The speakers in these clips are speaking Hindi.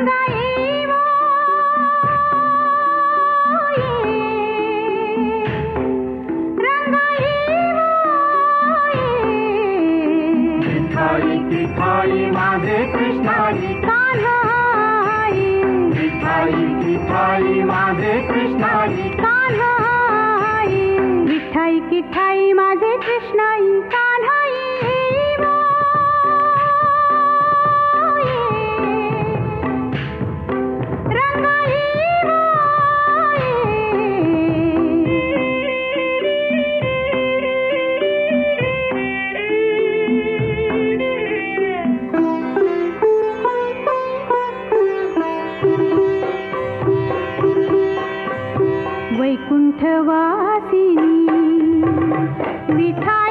मिठाई कृष्णाई। कान्हाई। मिठाई माधे कृष्णाई। कान्हाई। माधे कृष्णाई। कान्हा वैकुण्ठवासिनी विठा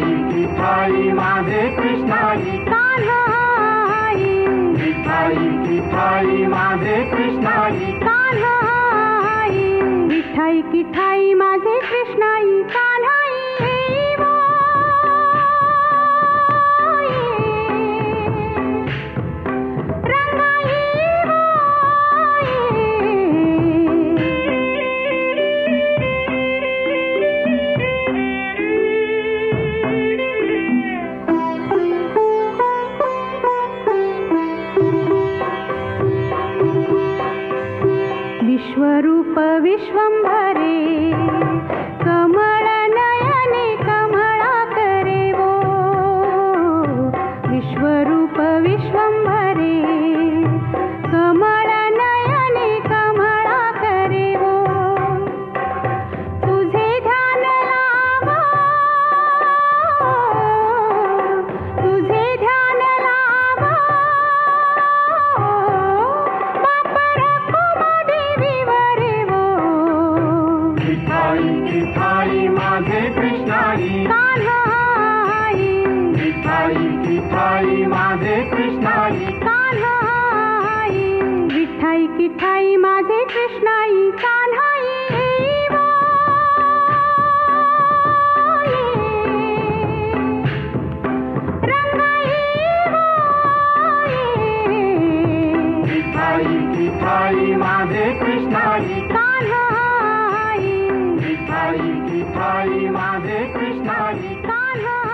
विठाई माझे कृष्णाई। कान्हाई मिठाई मिठाई माधे कृष्णाई। कान्हाई मिठाई मिठाई माधे कृष्णाई। कान्हाई श्वरूप विश्वंभरे कमल कृष्णाई कान्हाई विठाई किठाई माझे कृष्णाई कान्हाई विठाई माझे कृष्णाई कान्हाई विठाई विठाई माझे कृष्णाई कान्हाई